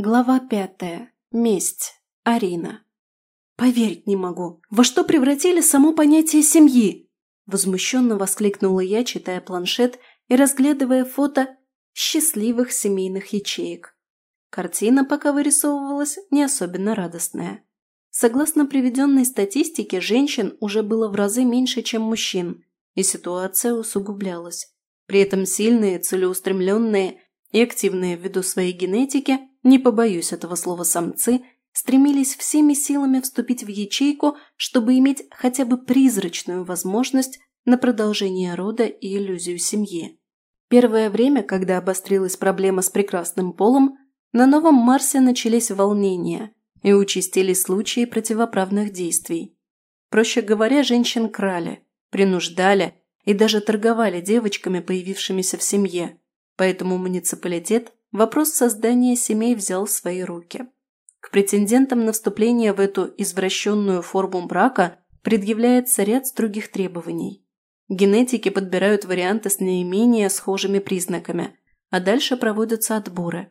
Глава пятая. Месть. Арина. «Поверить не могу. Во что превратили само понятие семьи?» Возмущенно воскликнула я, читая планшет и разглядывая фото счастливых семейных ячеек. Картина пока вырисовывалась не особенно радостная. Согласно приведенной статистике, женщин уже было в разы меньше, чем мужчин, и ситуация усугублялась. При этом сильные, целеустремленные и активные ввиду своей генетики, не побоюсь этого слова самцы, стремились всеми силами вступить в ячейку, чтобы иметь хотя бы призрачную возможность на продолжение рода и иллюзию семьи. Первое время, когда обострилась проблема с прекрасным полом, на Новом Марсе начались волнения и участились случаи противоправных действий. Проще говоря, женщин крали, принуждали и даже торговали девочками, появившимися в семье, поэтому муниципалитет вопрос создания семей взял в свои руки. К претендентам на вступление в эту извращенную форму брака предъявляется ряд строгих требований. Генетики подбирают варианты с наименее схожими признаками, а дальше проводятся отборы.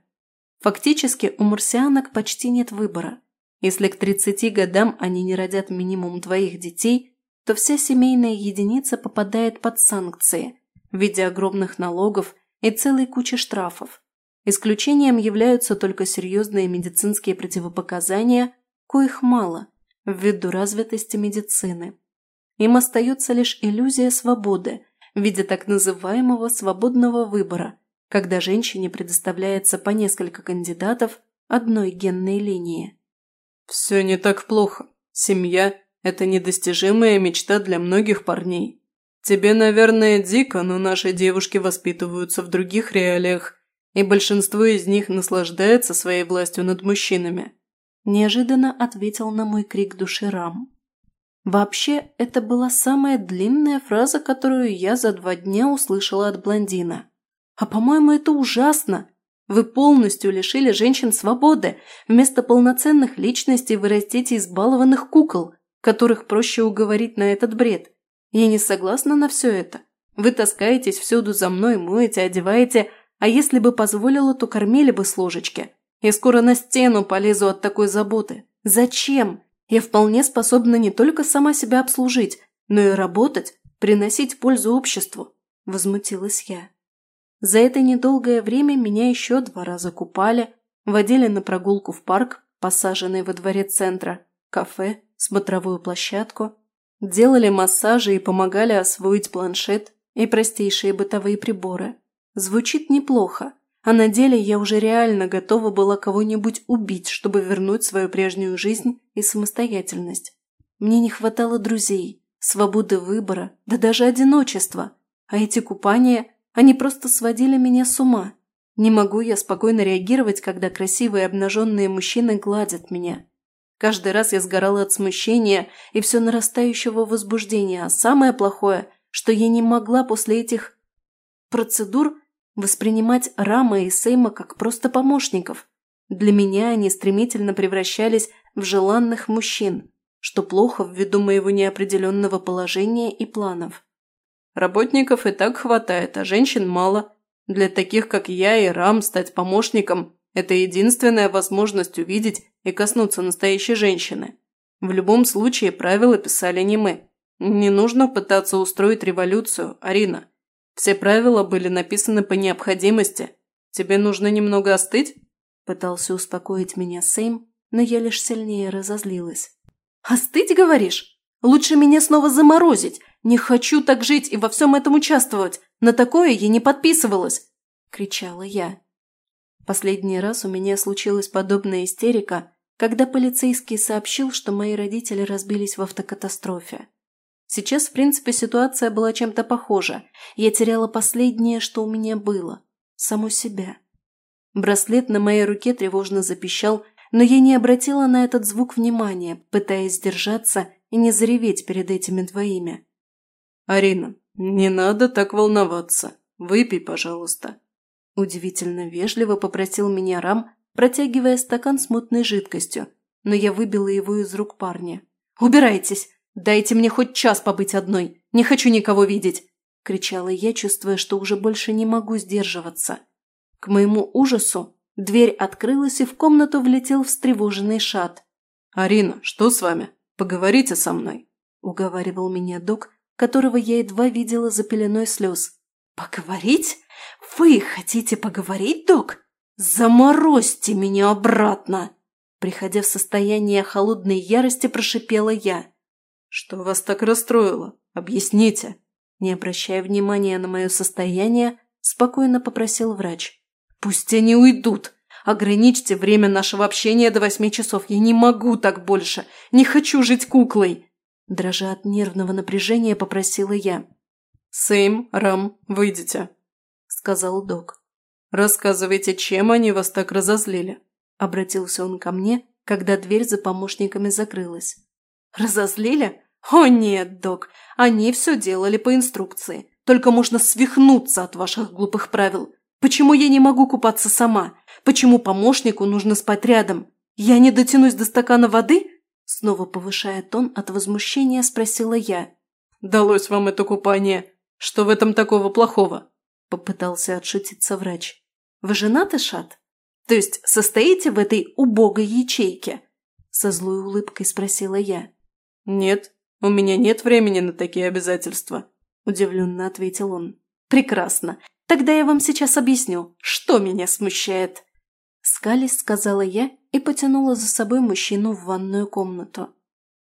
Фактически у марсианок почти нет выбора. Если к 30 годам они не родят минимум двоих детей, то вся семейная единица попадает под санкции в виде огромных налогов и целой кучи штрафов. Исключением являются только серьезные медицинские противопоказания, коих мало, ввиду развитости медицины. Им остается лишь иллюзия свободы в виде так называемого свободного выбора, когда женщине предоставляется по несколько кандидатов одной генной линии. «Все не так плохо. Семья это недостижимая мечта для многих парней. Тебе, наверное, дико, но наши девушки воспитываются в других реалиях, и большинство из них наслаждается своей властью над мужчинами. Неожиданно ответил на мой крик души Рам. Вообще, это была самая длинная фраза, которую я за два дня услышала от блондина. А по-моему, это ужасно. Вы полностью лишили женщин свободы. Вместо полноценных личностей вы растите избалованных кукол, которых проще уговорить на этот бред. Я не согласна на все это. Вы таскаетесь всюду за мной, моете, одеваете, а если бы позволила, то кормили бы с ложечки. Я скоро на стену полезу от такой заботы. Зачем? Я вполне способна не только сама себя обслужить, но и работать, приносить пользу обществу», – возмутилась я. За это недолгое время меня еще два раза купали, водили на прогулку в парк, посаженный во дворе центра, кафе, смотровую площадку, делали массажи и помогали освоить планшет и простейшие бытовые приборы. Звучит неплохо, а на деле я уже реально готова была кого-нибудь убить, чтобы вернуть свою прежнюю жизнь и самостоятельность. Мне не хватало друзей, свободы выбора, да даже одиночества, а эти купания, они просто сводили меня с ума. Не могу я спокойно реагировать, когда красивые обнаженные мужчины гладят меня. Каждый раз я сгорала от смущения и все нарастающего возбуждения, а самое плохое, что я не могла после этих процедур воспринимать Рама и Сейма как просто помощников. Для меня они стремительно превращались в желанных мужчин, что плохо ввиду моего неопределенного положения и планов. Работников и так хватает, а женщин мало. Для таких, как я и Рам, стать помощником – это единственная возможность увидеть и коснуться настоящей женщины. В любом случае правила писали не мы. Не нужно пытаться устроить революцию, Арина. Все правила были написаны по необходимости. Тебе нужно немного остыть?» Пытался успокоить меня Сэм, но я лишь сильнее разозлилась. «Остыть, говоришь? Лучше меня снова заморозить. Не хочу так жить и во всем этом участвовать. На такое я не подписывалась!» – кричала я. Последний раз у меня случилась подобная истерика, когда полицейский сообщил, что мои родители разбились в автокатастрофе. Сейчас, в принципе, ситуация была чем-то похожа. Я теряла последнее, что у меня было – саму себя. Браслет на моей руке тревожно запищал, но я не обратила на этот звук внимания, пытаясь сдержаться и не зареветь перед этими двоими. «Арина, не надо так волноваться. Выпей, пожалуйста». Удивительно вежливо попросил меня Рам, протягивая стакан с мутной жидкостью, но я выбила его из рук парня. «Убирайтесь! Дайте мне хоть час побыть одной! Не хочу никого видеть!» – кричала я, чувствуя, что уже больше не могу сдерживаться. К моему ужасу Дверь открылась, и в комнату влетел встревоженный шат. «Арина, что с вами? Поговорите со мной», – уговаривал меня док, которого я едва видела за пеленой слез. «Поговорить? Вы хотите поговорить, док? Заморозьте меня обратно!» Приходя в состояние холодной ярости, прошипела я. «Что вас так расстроило? Объясните!» Не обращая внимания на мое состояние, спокойно попросил врач. «Пусть они уйдут. Ограничьте время нашего общения до восьми часов. Я не могу так больше. Не хочу жить куклой!» Дрожа от нервного напряжения, попросила я. «Сэйм, Рам, выйдите», – сказал док. «Рассказывайте, чем они вас так разозлили?» – обратился он ко мне, когда дверь за помощниками закрылась. «Разозлили? О нет, док, они все делали по инструкции. Только можно свихнуться от ваших глупых правил. Почему я не могу купаться сама? Почему помощнику нужно спать рядом? Я не дотянусь до стакана воды?» Снова повышая тон от возмущения, спросила я. «Далось вам это купание. Что в этом такого плохого?» Попытался отшутиться врач. «Вы женаты, Шат? То есть состоите в этой убогой ячейке?» Со злой улыбкой спросила я. «Нет, у меня нет времени на такие обязательства», удивленно ответил он. «Прекрасно. Тогда я вам сейчас объясню, что меня смущает». Скались, сказала я и потянула за собой мужчину в ванную комнату.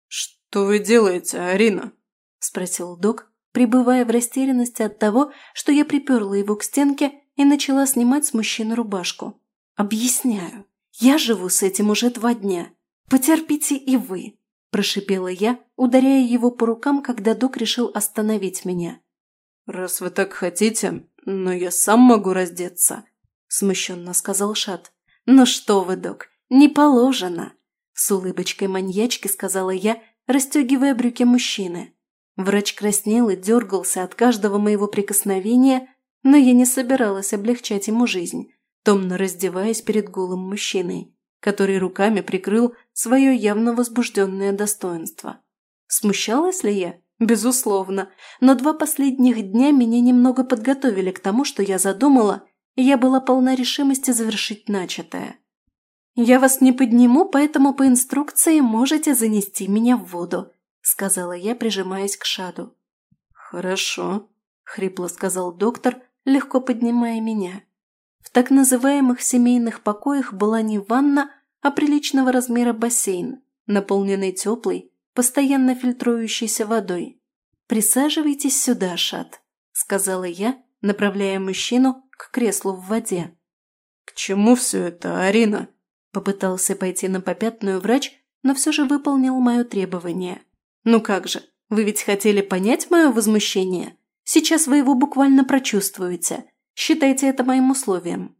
«Что вы делаете, Арина?» – спросил док, пребывая в растерянности от того, что я приперла его к стенке и начала снимать с мужчины рубашку. «Объясняю. Я живу с этим уже два дня. Потерпите и вы», – прошипела я, ударяя его по рукам, когда док решил остановить меня. «Раз вы так хотите, но я сам могу раздеться», – смущенно сказал Шат. «Ну что вы, док, не положено!» С улыбочкой маньячки сказала я, расстегивая брюки мужчины. Врач краснел и дергался от каждого моего прикосновения, но я не собиралась облегчать ему жизнь, томно раздеваясь перед голым мужчиной, который руками прикрыл свое явно возбужденное достоинство. Смущалась ли я? Безусловно, но два последних дня меня немного подготовили к тому, что я задумала я была полна решимости завершить начатое. «Я вас не подниму, поэтому по инструкции можете занести меня в воду», сказала я, прижимаясь к шаду. «Хорошо», – хрипло сказал доктор, легко поднимая меня. В так называемых семейных покоях была не ванна, а приличного размера бассейн, наполненный теплой, постоянно фильтрующейся водой. «Присаживайтесь сюда, Шат», – сказала я, направляя мужчину к креслу в воде. «К чему все это, Арина?» Попытался пойти на попятную врач, но все же выполнил мое требование. «Ну как же, вы ведь хотели понять мое возмущение? Сейчас вы его буквально прочувствуете. Считайте это моим условием».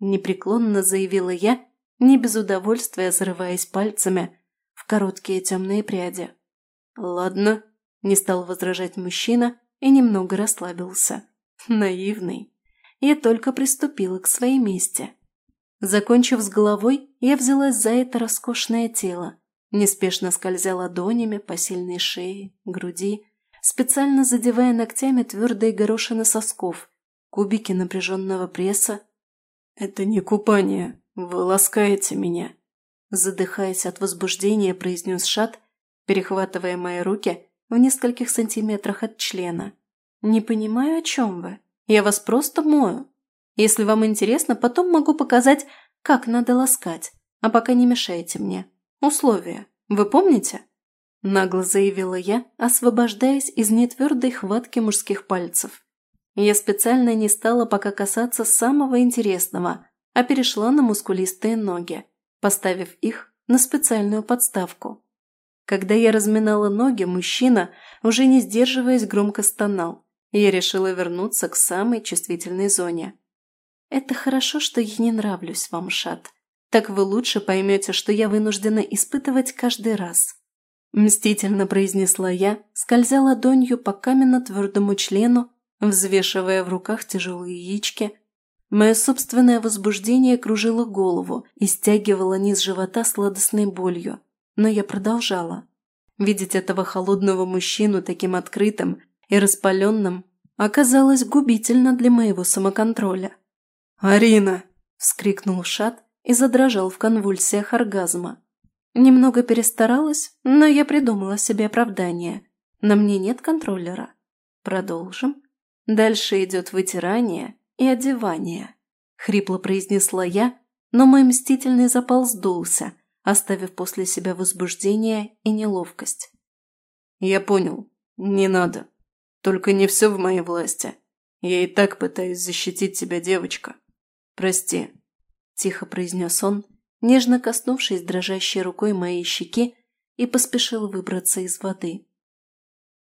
Непреклонно заявила я, не без удовольствия зарываясь пальцами в короткие темные пряди. «Ладно», – не стал возражать мужчина и немного расслабился. Наивный я только приступила к своей мести. Закончив с головой, я взялась за это роскошное тело, неспешно скользя ладонями по сильной шее, груди, специально задевая ногтями твердые горошины сосков, кубики напряженного пресса. «Это не купание, вы ласкаете меня», задыхаясь от возбуждения, произнес Шат, перехватывая мои руки в нескольких сантиметрах от члена. «Не понимаю, о чем вы?» Я вас просто мою. Если вам интересно, потом могу показать, как надо ласкать. А пока не мешайте мне. Условия. Вы помните?» Нагло заявила я, освобождаясь из нетвердой хватки мужских пальцев. Я специально не стала пока касаться самого интересного, а перешла на мускулистые ноги, поставив их на специальную подставку. Когда я разминала ноги, мужчина, уже не сдерживаясь, громко стонал я решила вернуться к самой чувствительной зоне. «Это хорошо, что я не нравлюсь вам, Шат. Так вы лучше поймете, что я вынуждена испытывать каждый раз». Мстительно произнесла я, скользя ладонью по каменно-твердому члену, взвешивая в руках тяжелые яички. Мое собственное возбуждение кружило голову и стягивало низ живота сладостной болью. Но я продолжала. Видеть этого холодного мужчину таким открытым, и распаленным оказалось губительно для моего самоконтроля. «Арина!» – вскрикнул Шат и задрожал в конвульсиях оргазма. Немного перестаралась, но я придумала себе оправдание. На мне нет контроллера. Продолжим. Дальше идет вытирание и одевание. Хрипло произнесла я, но мой мстительный запал сдулся, оставив после себя возбуждение и неловкость. «Я понял. Не надо. Только не все в моей власти. Я и так пытаюсь защитить тебя, девочка. Прости», – тихо произнес он, нежно коснувшись дрожащей рукой моей щеки и поспешил выбраться из воды.